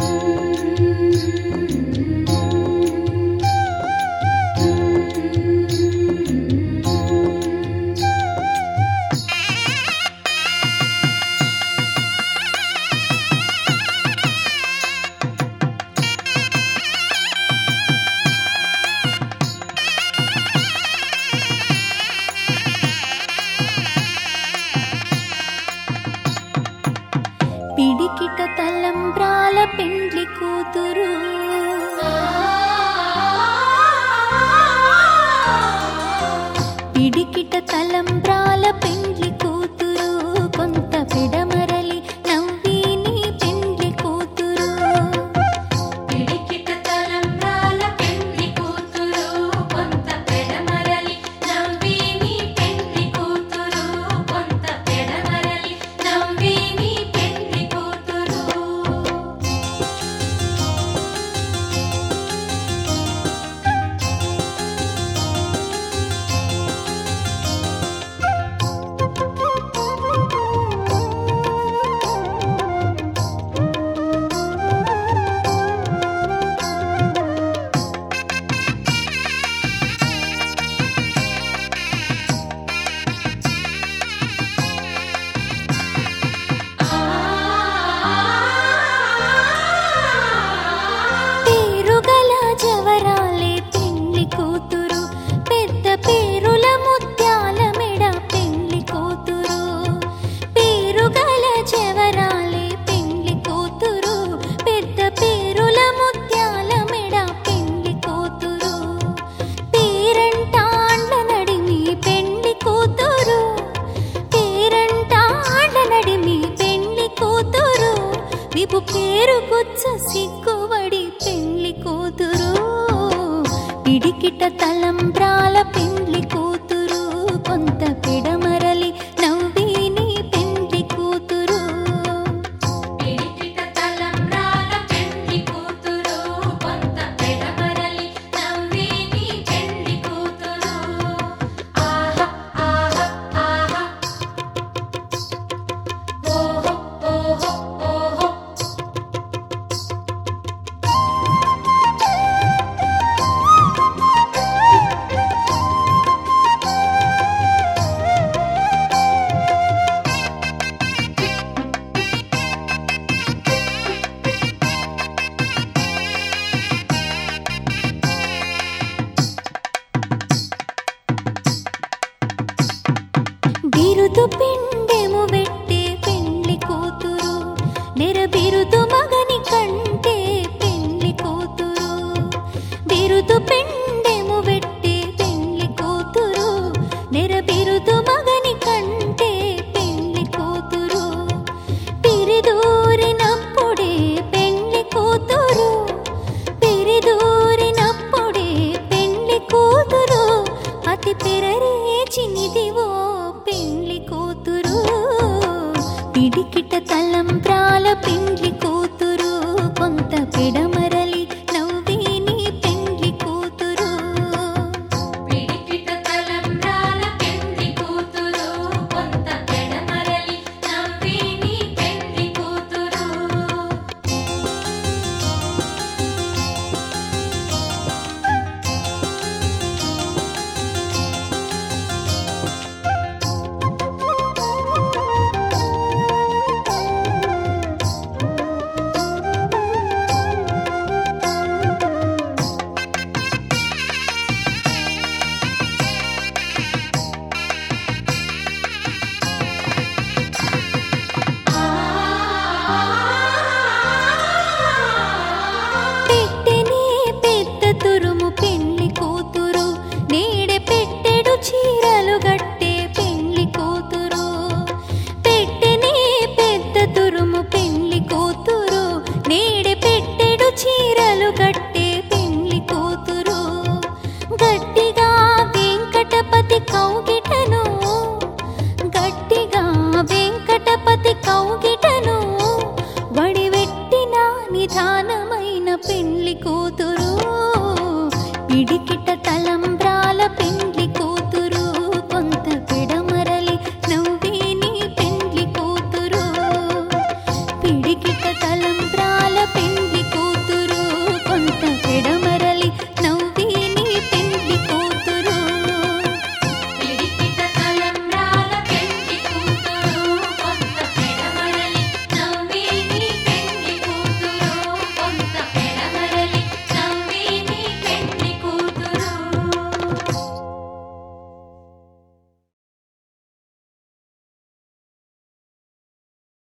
Thank you. పేరుకొచ్చ సిగ్గుబడి పెళ్ళి కూతురు. పిడికిట తలంబ్రాల పెళ్ళి புது பெண் పిడికిట తలంబ్రాల licutur